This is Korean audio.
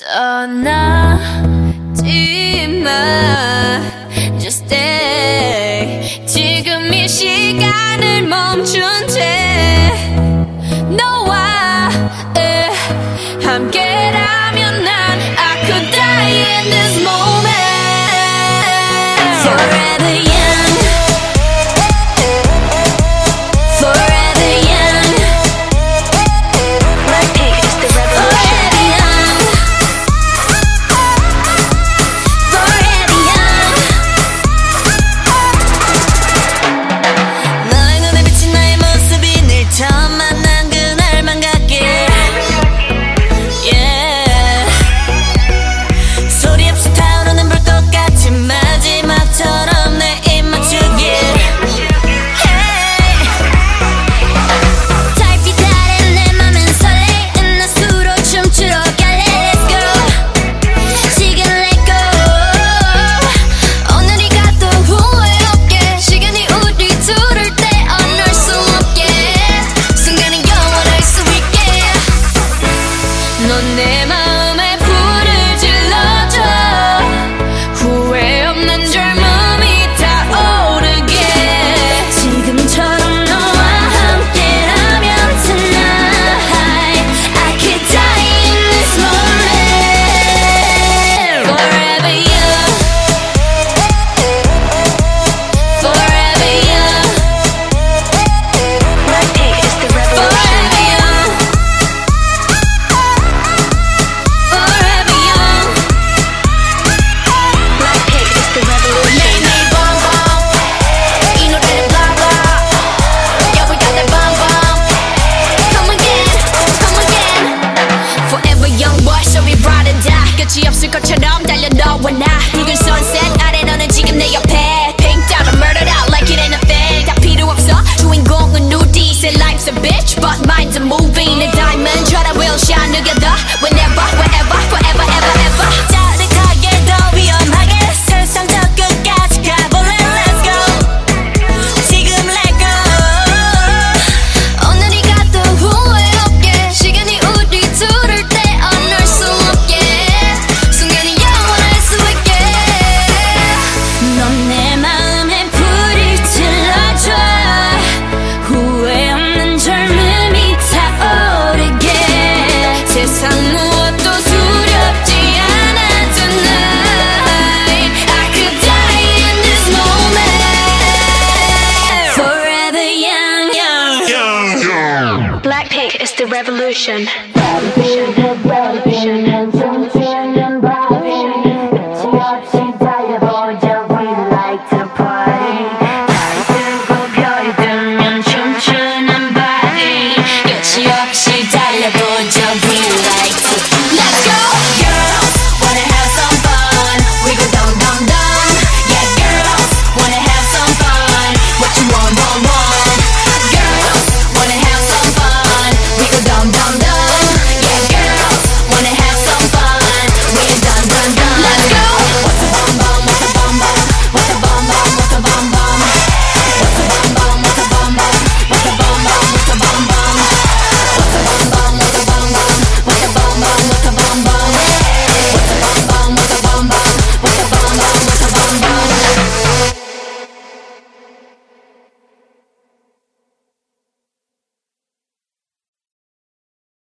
떠나지 마 Just stay. 지금 이 시간을 멈춘 채 너와 함께라면 am 끝이 없을 것처럼 달려너 와나 붉은 sunset 아래 너는 지금 내 옆에. Pink down murdered out like it ain't a thing. 다 필요 없어. 주인공은 누디 Say life's a bitch but mine's a movie 내 diamond try to will shine together. the revolution.